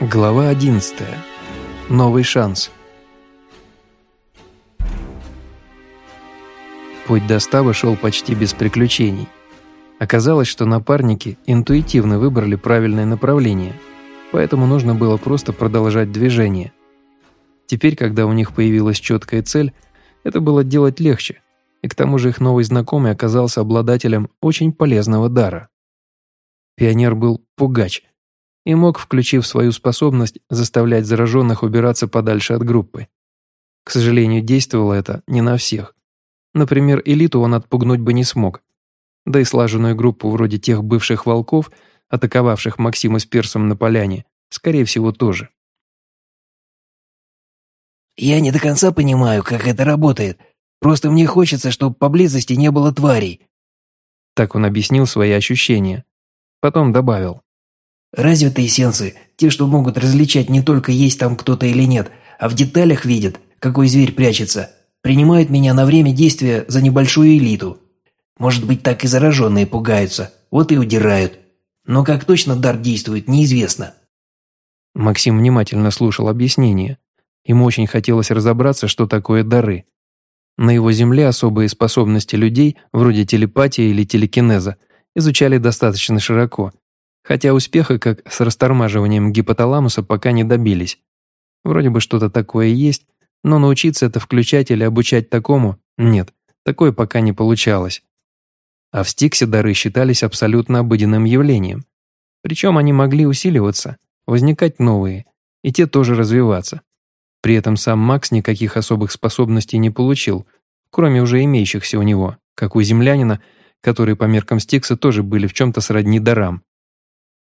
Глава 11. Новый шанс. Путь до стаба шел почти без приключений. Оказалось, что напарники интуитивно выбрали правильное направление, поэтому нужно было просто продолжать движение. Теперь, когда у них появилась четкая цель, это было делать легче, и к тому же их новый знакомый оказался обладателем очень полезного дара. Пионер был пугач – и мог, включив свою способность, заставлять зараженных убираться подальше от группы. К сожалению, действовало это не на всех. Например, элиту он отпугнуть бы не смог. Да и слаженную группу вроде тех бывших волков, атаковавших Максима с Персом на поляне, скорее всего, тоже. «Я не до конца понимаю, как это работает. Просто мне хочется, чтобы поблизости не было тварей». Так он объяснил свои ощущения. Потом добавил. Развитые сенсы, те, что могут различать не только есть там кто-то или нет, а в деталях видят, какой зверь прячется, принимают меня на время действия за небольшую элиту. Может быть, так и зараженные пугаются, вот и удирают. Но как точно дар действует, неизвестно. Максим внимательно слушал объяснение. Ему очень хотелось разобраться, что такое дары. На его земле особые способности людей, вроде телепатии или телекинеза, изучали достаточно широко – Хотя успеха, как с растормаживанием гипоталамуса, пока не добились. Вроде бы что-то такое есть, но научиться это включать или обучать такому – нет, такое пока не получалось. А в Стиксе дары считались абсолютно обыденным явлением. Причем они могли усиливаться, возникать новые, и те тоже развиваться. При этом сам Макс никаких особых способностей не получил, кроме уже имеющихся у него, как у землянина, которые по меркам Стикса тоже были в чем-то сродни дарам.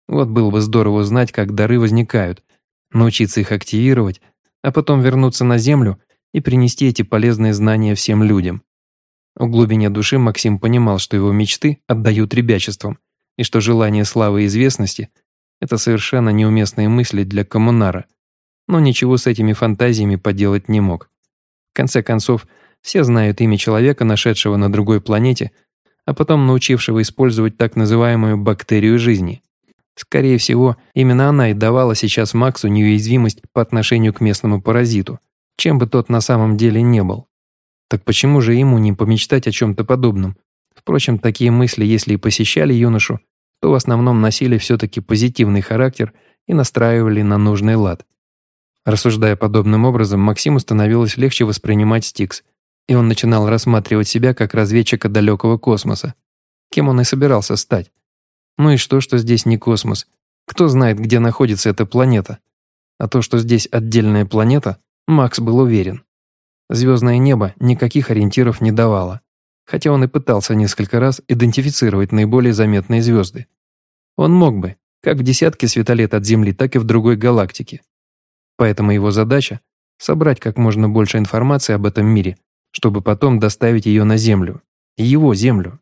Вот было бы здорово знать, как дары возникают, научиться их активировать, а потом вернуться на Землю и принести эти полезные знания всем людям. В глубине души Максим понимал, что его мечты отдают ребячеством, и что желание славы и известности – это совершенно неуместные мысли для коммунара. Но ничего с этими фантазиями поделать не мог. В конце концов, все знают имя человека, нашедшего на другой планете, а потом научившего использовать так называемую бактерию жизни. Скорее всего, именно она и давала сейчас Максу неуязвимость по отношению к местному паразиту, чем бы тот на самом деле не был. Так почему же ему не помечтать о чем-то подобном? Впрочем, такие мысли, если и посещали юношу, то в основном носили все-таки позитивный характер и настраивали на нужный лад. Рассуждая подобным образом, Максиму становилось легче воспринимать Стикс, и он начинал рассматривать себя как разведчика далекого космоса. Кем он и собирался стать. Ну и что, что здесь не космос? Кто знает, где находится эта планета? А то, что здесь отдельная планета, Макс был уверен. Звездное небо никаких ориентиров не давало, хотя он и пытался несколько раз идентифицировать наиболее заметные звезды. Он мог бы, как в десятке светолет от Земли, так и в другой галактике. Поэтому его задача – собрать как можно больше информации об этом мире, чтобы потом доставить ее на Землю. Его Землю.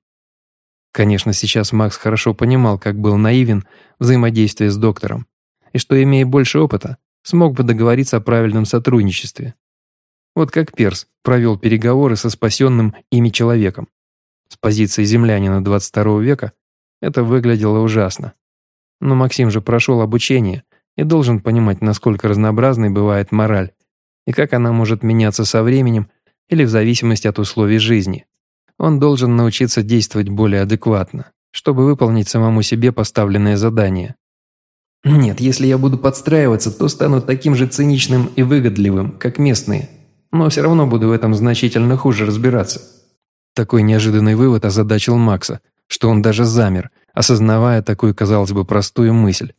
Конечно, сейчас Макс хорошо понимал, как был наивен в взаимодействии с доктором, и что, имея больше опыта, смог бы договориться о правильном сотрудничестве. Вот как Перс провел переговоры со спасенным ими человеком. С позиции землянина 22 века это выглядело ужасно. Но Максим же прошел обучение и должен понимать, насколько разнообразной бывает мораль, и как она может меняться со временем или в зависимости от условий жизни. Он должен научиться действовать более адекватно, чтобы выполнить самому себе поставленное задание. Нет, если я буду подстраиваться, то стану таким же циничным и выгодливым, как местные. Но все равно буду в этом значительно хуже разбираться. Такой неожиданный вывод озадачил Макса, что он даже замер, осознавая такую, казалось бы, простую мысль.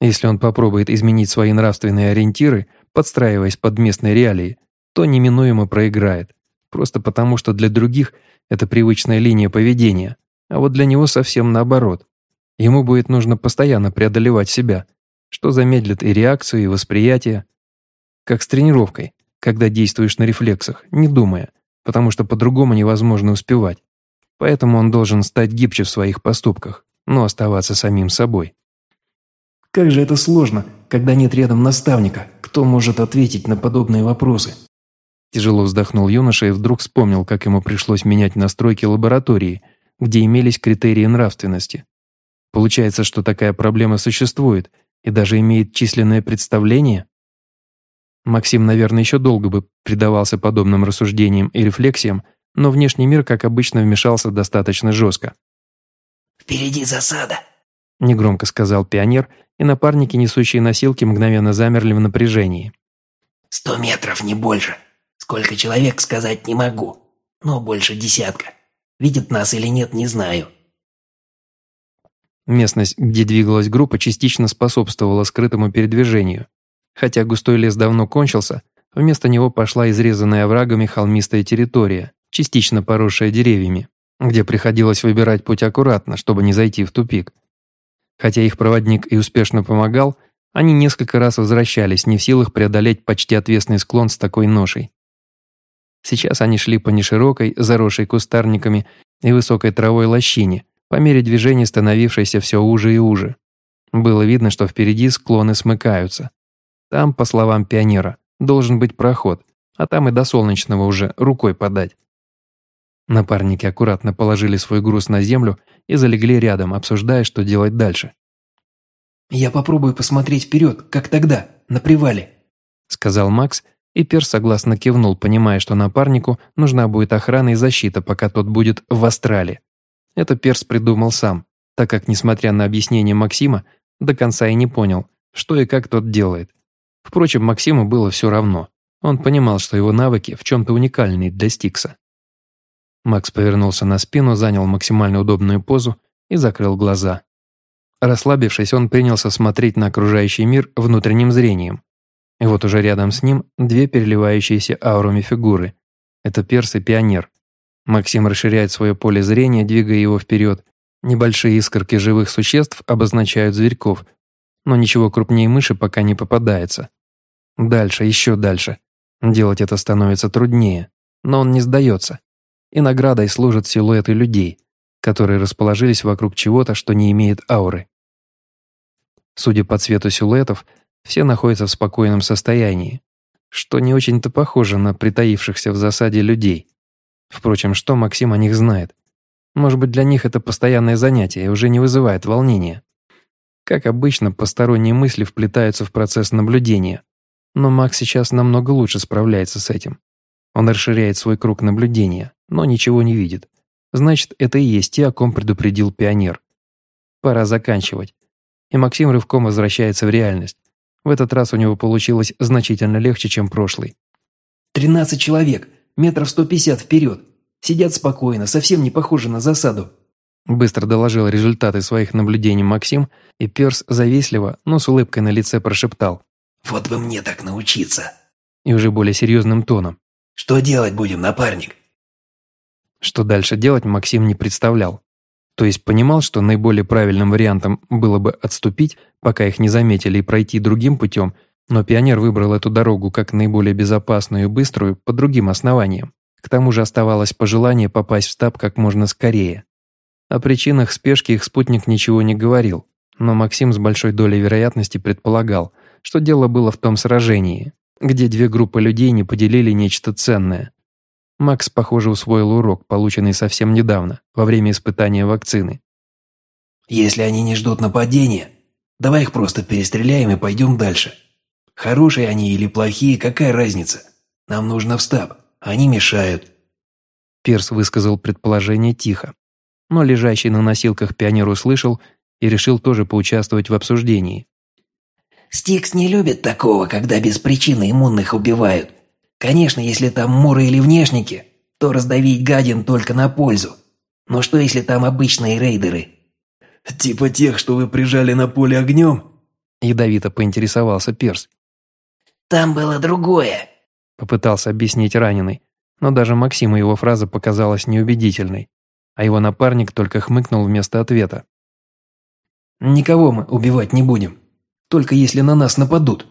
Если он попробует изменить свои нравственные ориентиры, подстраиваясь под местные реалии, то неминуемо проиграет. Просто потому, что для других это привычная линия поведения, а вот для него совсем наоборот. Ему будет нужно постоянно преодолевать себя, что замедлит и реакцию, и восприятие. Как с тренировкой, когда действуешь на рефлексах, не думая, потому что по-другому невозможно успевать. Поэтому он должен стать гибче в своих поступках, но оставаться самим собой. Как же это сложно, когда нет рядом наставника, кто может ответить на подобные вопросы. Тяжело вздохнул юноша и вдруг вспомнил, как ему пришлось менять настройки лаборатории, где имелись критерии нравственности. Получается, что такая проблема существует, и даже имеет численное представление? Максим, наверное, еще долго бы предавался подобным рассуждениям и рефлексиям, но внешний мир, как обычно, вмешался достаточно жестко. «Впереди засада», – негромко сказал пионер, и напарники, несущие носилки, мгновенно замерли в напряжении. «Сто метров, не больше. Сколько человек, сказать не могу, но больше десятка. Видят нас или нет, не знаю». Местность, где двигалась группа, частично способствовала скрытому передвижению. Хотя густой лес давно кончился, вместо него пошла изрезанная оврагами холмистая территория, частично поросшая деревьями, где приходилось выбирать путь аккуратно, чтобы не зайти в тупик. Хотя их проводник и успешно помогал, они несколько раз возвращались, не в силах преодолеть почти отвесный склон с такой ношей. Сейчас они шли по неширокой, заросшей кустарниками и высокой травой лощине, по мере движения становившейся все уже и уже. Было видно, что впереди склоны смыкаются. Там, по словам пионера, должен быть проход, а там и до солнечного уже рукой подать. Напарники аккуратно положили свой груз на землю и залегли рядом, обсуждая, что делать дальше. «Я попробую посмотреть вперед, как тогда, на привале», сказал Макс, и Перс согласно кивнул, понимая, что напарнику нужна будет охрана и защита, пока тот будет в астрале. Это Перс придумал сам, так как, несмотря на объяснение Максима, до конца и не понял, что и как тот делает. Впрочем, Максиму было все равно. Он понимал, что его навыки в чем-то уникальны для Стикса. Макс повернулся на спину, занял максимально удобную позу и закрыл глаза. Расслабившись, он принялся смотреть на окружающий мир внутренним зрением. И вот уже рядом с ним две переливающиеся аурами фигуры. Это перс и пионер. Максим расширяет свое поле зрения, двигая его вперед. Небольшие искорки живых существ обозначают зверьков, но ничего крупнее мыши пока не попадается. Дальше, еще дальше. Делать это становится труднее, но он не сдается и наградой служат силуэты людей, которые расположились вокруг чего-то, что не имеет ауры. Судя по цвету силуэтов, все находятся в спокойном состоянии, что не очень-то похоже на притаившихся в засаде людей. Впрочем, что Максим о них знает? Может быть, для них это постоянное занятие уже не вызывает волнения. Как обычно, посторонние мысли вплетаются в процесс наблюдения, но Макс сейчас намного лучше справляется с этим. Он расширяет свой круг наблюдения, но ничего не видит. Значит, это и есть те, о ком предупредил пионер. Пора заканчивать. И Максим рывком возвращается в реальность. В этот раз у него получилось значительно легче, чем прошлый. «Тринадцать человек, метров сто пятьдесят вперед. Сидят спокойно, совсем не похоже на засаду». Быстро доложил результаты своих наблюдений Максим, и Перс завистливо, но с улыбкой на лице прошептал. «Вот бы мне так научиться». И уже более серьезным тоном. «Что делать будем, напарник?» Что дальше делать, Максим не представлял. То есть понимал, что наиболее правильным вариантом было бы отступить, пока их не заметили, и пройти другим путем, но пионер выбрал эту дорогу как наиболее безопасную и быструю по другим основаниям. К тому же оставалось пожелание попасть в стаб как можно скорее. О причинах спешки их спутник ничего не говорил, но Максим с большой долей вероятности предполагал, что дело было в том сражении, где две группы людей не поделили нечто ценное, Макс, похоже, усвоил урок, полученный совсем недавно, во время испытания вакцины. «Если они не ждут нападения, давай их просто перестреляем и пойдем дальше. Хорошие они или плохие, какая разница? Нам нужно в стаб, они мешают». Пирс высказал предположение тихо, но лежащий на носилках пионер услышал и решил тоже поучаствовать в обсуждении. «Стикс не любит такого, когда без причины иммунных убивают. Конечно, если там муры или внешники, то раздавить гадин только на пользу. Но что если там обычные рейдеры? Типа тех, что вы прижали на поле огнем? Ядовито поинтересовался Перс. Там было другое. Попытался объяснить раненый, но даже Максиму его фраза показалась неубедительной, а его напарник только хмыкнул вместо ответа. «Никого мы убивать не будем, только если на нас нападут»,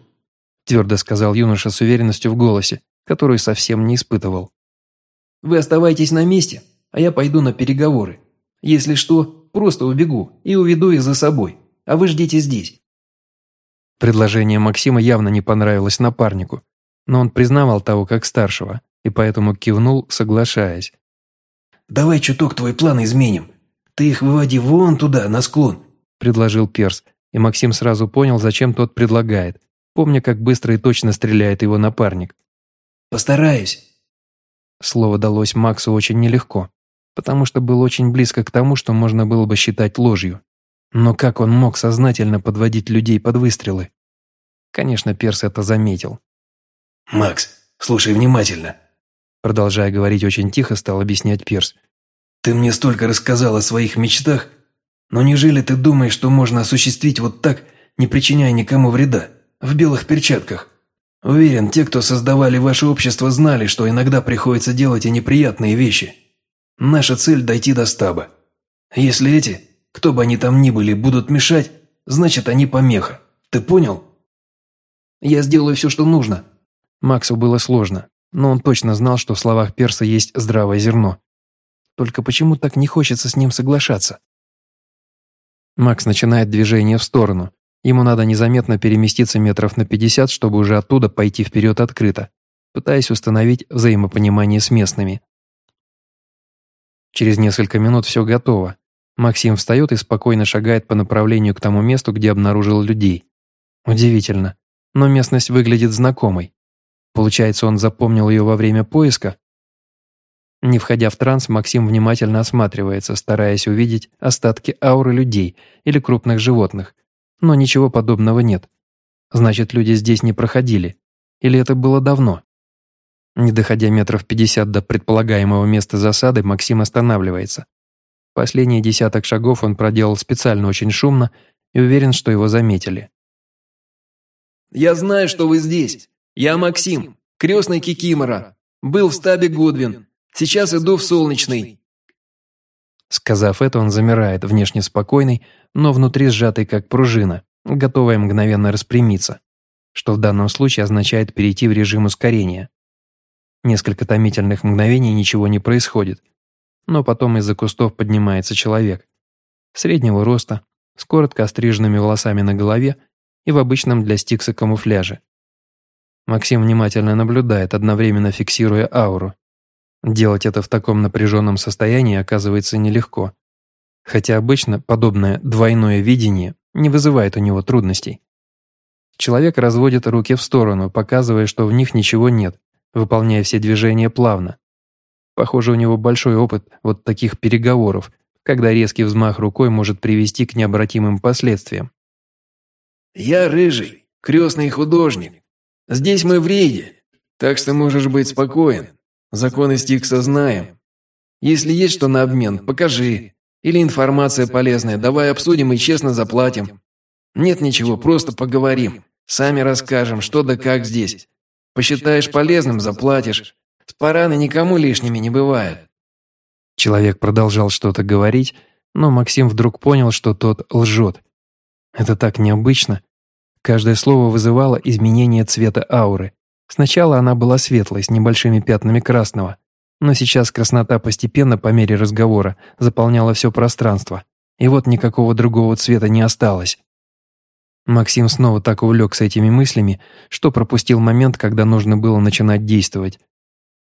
твердо сказал юноша с уверенностью в голосе, которую совсем не испытывал. «Вы оставайтесь на месте, а я пойду на переговоры. Если что, просто убегу и уведу их за собой, а вы ждите здесь». Предложение Максима явно не понравилось напарнику, но он признавал того как старшего, и поэтому кивнул, соглашаясь. «Давай чуток твой план изменим. Ты их выводи вон туда, на склон», – предложил Перс, и Максим сразу понял, зачем тот предлагает, помня, как быстро и точно стреляет его напарник. «Постараюсь». Слово далось Максу очень нелегко, потому что был очень близко к тому, что можно было бы считать ложью. Но как он мог сознательно подводить людей под выстрелы? Конечно, Перс это заметил. «Макс, слушай внимательно», продолжая говорить очень тихо, стал объяснять Перс. «Ты мне столько рассказал о своих мечтах, но неужели ты думаешь, что можно осуществить вот так, не причиняя никому вреда, в белых перчатках? Уверен, те, кто создавали ваше общество, знали, что иногда приходится делать и неприятные вещи. Наша цель – дойти до стаба. Если эти, кто бы они там ни были, будут мешать, значит, они помеха. Ты понял?» «Я сделаю все, что нужно». Максу было сложно, но он точно знал, что в словах Перса есть здравое зерно. Только почему так не хочется с ним соглашаться? Макс начинает движение в сторону. Ему надо незаметно переместиться метров на 50, чтобы уже оттуда пойти вперед открыто, пытаясь установить взаимопонимание с местными. Через несколько минут все готово. Максим встает и спокойно шагает по направлению к тому месту, где обнаружил людей. Удивительно, но местность выглядит знакомой. Получается, он запомнил ее во время поиска? Не входя в транс, Максим внимательно осматривается, стараясь увидеть остатки ауры людей или крупных животных. Но ничего подобного нет. Значит, люди здесь не проходили. Или это было давно? Не доходя метров пятьдесят до предполагаемого места засады, Максим останавливается. Последние десяток шагов он проделал специально очень шумно и уверен, что его заметили. «Я знаю, что вы здесь. Я Максим, крестный Кикимора. Был в стабе Гудвин. Сейчас иду в Солнечный». Сказав это, он замирает, внешне спокойный, но внутри сжатый как пружина, готовая мгновенно распрямиться, что в данном случае означает перейти в режим ускорения. Несколько томительных мгновений ничего не происходит, но потом из-за кустов поднимается человек. Среднего роста, с коротко остриженными волосами на голове и в обычном для стикса камуфляже. Максим внимательно наблюдает, одновременно фиксируя ауру. Делать это в таком напряженном состоянии оказывается нелегко. Хотя обычно подобное двойное видение не вызывает у него трудностей. Человек разводит руки в сторону, показывая, что в них ничего нет, выполняя все движения плавно. Похоже, у него большой опыт вот таких переговоров, когда резкий взмах рукой может привести к необратимым последствиям. «Я рыжий, крестный художник. Здесь мы в рейде, так что можешь быть спокоен. Законы Стикса знаем. Если есть что на обмен, покажи. Или информация полезная, давай обсудим и честно заплатим. Нет ничего, просто поговорим. Сами расскажем, что да как здесь. Посчитаешь полезным – заплатишь. Спараны никому лишними не бывают. Человек продолжал что-то говорить, но Максим вдруг понял, что тот лжет. Это так необычно. Каждое слово вызывало изменение цвета ауры. Сначала она была светлой, с небольшими пятнами красного, но сейчас краснота постепенно, по мере разговора, заполняла все пространство, и вот никакого другого цвета не осталось. Максим снова так увлекся этими мыслями, что пропустил момент, когда нужно было начинать действовать.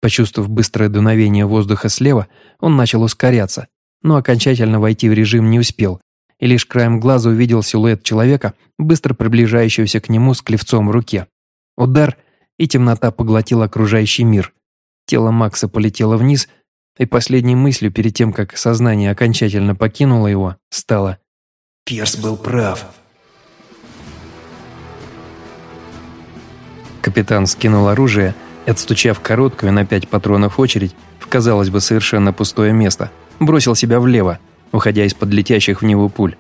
Почувствовав быстрое дуновение воздуха слева, он начал ускоряться, но окончательно войти в режим не успел, и лишь краем глаза увидел силуэт человека, быстро приближающегося к нему с клевцом в руке. Удар, и темнота поглотила окружающий мир. Тело Макса полетело вниз, и последней мыслью перед тем, как сознание окончательно покинуло его, стало «Пирс был прав». Капитан скинул оружие и, отстучав короткую на пять патронов очередь в, казалось бы, совершенно пустое место, бросил себя влево, уходя из-под летящих в него пуль.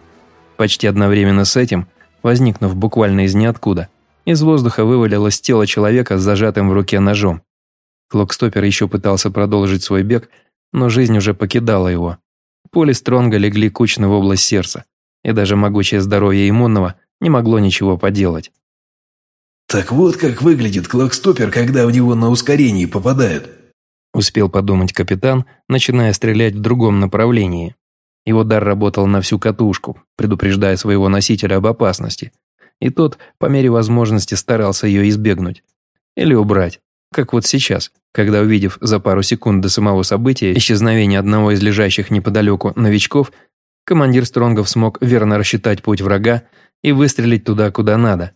Почти одновременно с этим, возникнув буквально из ниоткуда, из воздуха вывалилось тело человека с зажатым в руке ножом. Клокстопер еще пытался продолжить свой бег, но жизнь уже покидала его. Пули Стронга легли кучно в область сердца, и даже могучее здоровье иммунного не могло ничего поделать. «Так вот как выглядит Клокстопер, когда в него на ускорении попадают», успел подумать капитан, начиная стрелять в другом направлении. Его дар работал на всю катушку, предупреждая своего носителя об опасности. И тот, по мере возможности, старался ее избегнуть. Или убрать. Как вот сейчас, когда, увидев за пару секунд до самого события исчезновение одного из лежащих неподалеку новичков, командир Стронгов смог верно рассчитать путь врага и выстрелить туда, куда надо.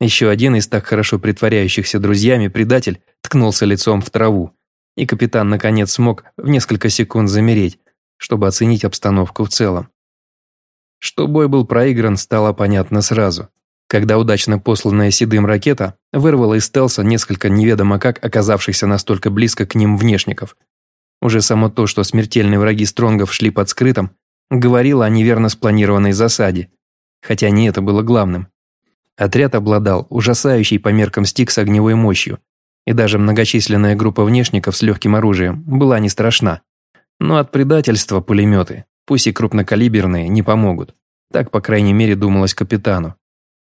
Еще один из так хорошо притворяющихся друзьями предатель ткнулся лицом в траву, и капитан наконец смог в несколько секунд замереть, чтобы оценить обстановку в целом. Что бой был проигран, стало понятно сразу, когда удачно посланная седым ракета вырвала из стелса несколько неведомо как оказавшихся настолько близко к ним внешников. Уже само то, что смертельные враги Стронгов шли под скрытым, говорило о неверно спланированной засаде, хотя не это было главным. Отряд обладал ужасающей по меркам Стикс огневой мощью, и даже многочисленная группа внешников с легким оружием была не страшна. Но от предательства пулеметы, пусть и крупнокалиберные, не помогут. Так, по крайней мере, думалось капитану.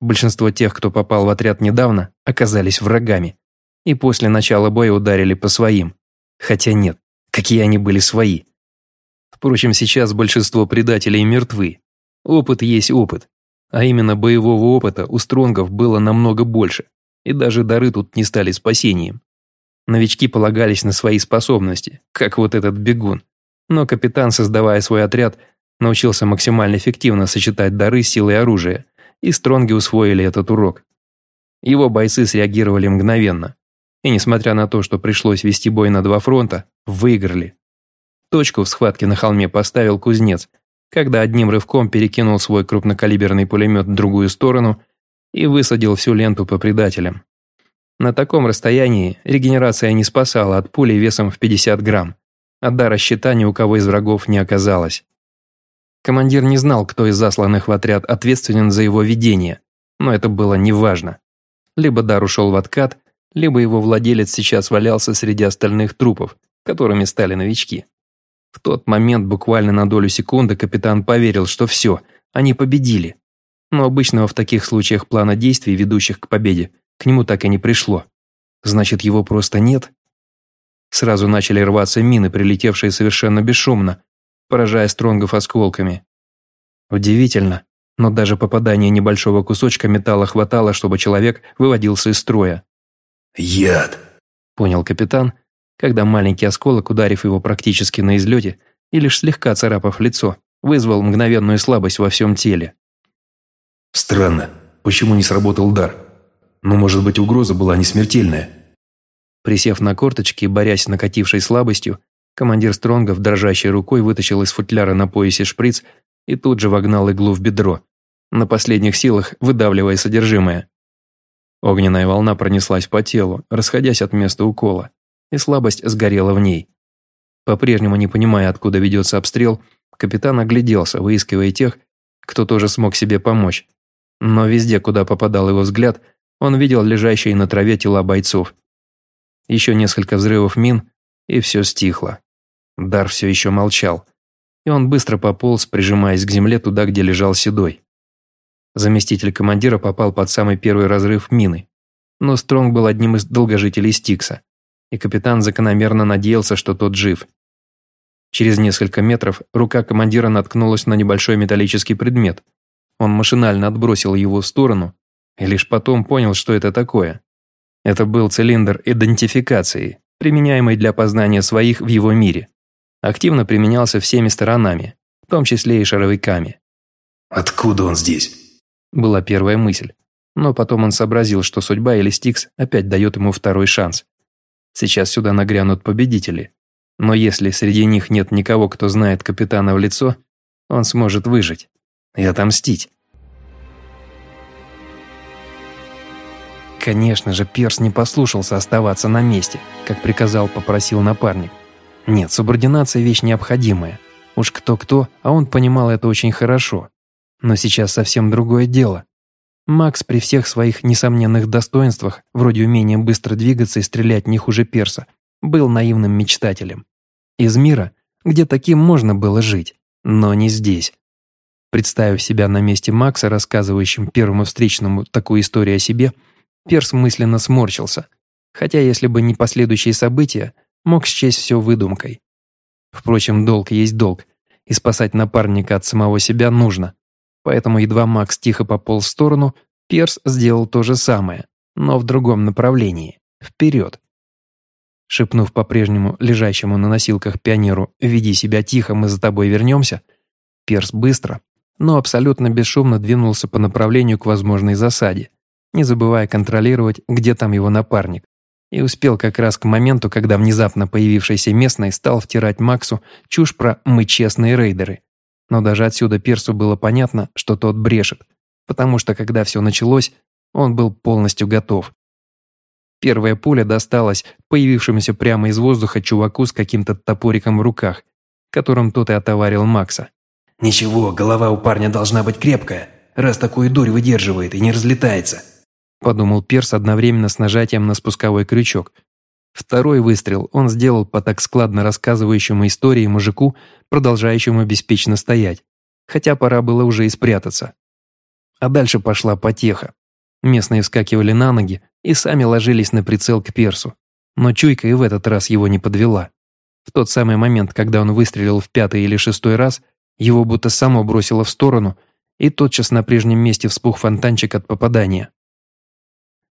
Большинство тех, кто попал в отряд недавно, оказались врагами. И после начала боя ударили по своим. Хотя нет, какие они были свои. Впрочем, сейчас большинство предателей мертвы. Опыт есть опыт. А именно боевого опыта у стронгов было намного больше. И даже дары тут не стали спасением. Новички полагались на свои способности, как вот этот бегун. Но капитан, создавая свой отряд, научился максимально эффективно сочетать дары с силой оружия, и стронги усвоили этот урок. Его бойцы среагировали мгновенно, и несмотря на то, что пришлось вести бой на два фронта, выиграли. Точку в схватке на холме поставил кузнец, когда одним рывком перекинул свой крупнокалиберный пулемет в другую сторону и высадил всю ленту по предателям. На таком расстоянии регенерация не спасала от пули весом в 50 грамм, а дара щита ни у кого из врагов не оказалось. Командир не знал, кто из засланных в отряд ответственен за его ведение, но это было неважно. Либо дар ушел в откат, либо его владелец сейчас валялся среди остальных трупов, которыми стали новички. В тот момент, буквально на долю секунды, капитан поверил, что все, они победили. Но обычного в таких случаях плана действий, ведущих к победе, к нему так и не пришло. Значит, его просто нет? Сразу начали рваться мины, прилетевшие совершенно бесшумно, поражая стронгов осколками. Удивительно, но даже попадание небольшого кусочка металла хватало, чтобы человек выводился из строя. «Яд!» – понял капитан, когда маленький осколок, ударив его практически на излете и лишь слегка царапав лицо, вызвал мгновенную слабость во всем теле. «Странно, почему не сработал дар? Но, может быть, угроза была не смертельная?» Присев на корточки и борясь с накатившей слабостью, командир Стронгов дрожащей рукой вытащил из футляра на поясе шприц и тут же вогнал иглу в бедро, на последних силах выдавливая содержимое. Огненная волна пронеслась по телу, расходясь от места укола, и слабость сгорела в ней. По-прежнему не понимая, откуда ведется обстрел, капитан огляделся, выискивая тех, кто тоже смог себе помочь. Но везде, куда попадал его взгляд, он видел лежащие на траве тела бойцов. Еще несколько взрывов мин, и все стихло. Дар все еще молчал, и он быстро пополз, прижимаясь к земле туда, где лежал Седой. Заместитель командира попал под самый первый разрыв мины, но Стронг был одним из долгожителей Стикса, и капитан закономерно надеялся, что тот жив. Через несколько метров рука командира наткнулась на небольшой металлический предмет. Он машинально отбросил его в сторону и лишь потом понял, что это такое. Это был цилиндр идентификации, применяемый для познания своих в его мире. Активно применялся всеми сторонами, в том числе и шаровиками. «Откуда он здесь?» Была первая мысль. Но потом он сообразил, что судьба или Стикс опять дает ему второй шанс. Сейчас сюда нагрянут победители. Но если среди них нет никого, кто знает капитана в лицо, он сможет выжить и отомстить. Конечно же, Перс не послушался оставаться на месте, как приказал, попросил напарник. Нет, субординация – вещь необходимая. Уж кто-кто, а он понимал это очень хорошо. Но сейчас совсем другое дело. Макс при всех своих несомненных достоинствах, вроде умения быстро двигаться и стрелять не хуже Перса, был наивным мечтателем. Из мира, где таким можно было жить, но не здесь. Представив себя на месте Макса, рассказывающим первому встречному такую историю о себе – Перс мысленно сморщился, хотя если бы не последующие события, мог счесть все выдумкой. Впрочем, долг есть долг, и спасать напарника от самого себя нужно. Поэтому едва Макс тихо пополз в сторону, Перс сделал то же самое, но в другом направлении, вперед. Шепнув по-прежнему лежащему на носилках пионеру «Веди себя тихо, мы за тобой вернемся», Перс быстро, но абсолютно бесшумно двинулся по направлению к возможной засаде, не забывая контролировать, где там его напарник. И успел как раз к моменту, когда внезапно появившийся местный стал втирать Максу чушь про «мы честные рейдеры». Но даже отсюда Персу было понятно, что тот брешет, потому что когда все началось, он был полностью готов. Первая пуля досталась появившемуся прямо из воздуха чуваку с каким-то топориком в руках, которым тот и отоварил Макса. «Ничего, голова у парня должна быть крепкая, раз такую дурь выдерживает и не разлетается», подумал Перс одновременно с нажатием на спусковой крючок. Второй выстрел он сделал по так складно рассказывающему истории мужику, продолжающему беспечно стоять, хотя пора было уже и спрятаться. А дальше пошла потеха. Местные вскакивали на ноги и сами ложились на прицел к Персу, но чуйка и в этот раз его не подвела. В тот самый момент, когда он выстрелил в пятый или шестой раз, его будто само бросило в сторону, и тотчас на прежнем месте вспух фонтанчик от попадания.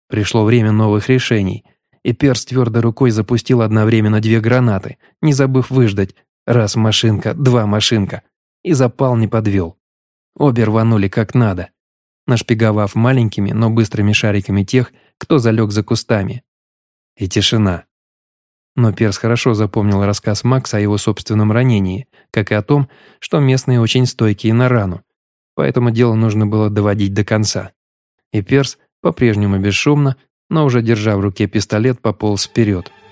Пришло время новых решений, и Перс твердой рукой запустил одновременно две гранаты, не забыв выждать раз машинка, два машинка, и запал не подвел. Обе рванули как надо, нашпиговав маленькими, но быстрыми шариками тех, кто залег за кустами. И тишина. Но Перс хорошо запомнил рассказ Макса о его собственном ранении, как и о том, что местные очень стойкие на рану, поэтому дело нужно было доводить до конца. И Перс, по-прежнему бесшумно, но уже держа в руке пистолет, пополз вперед –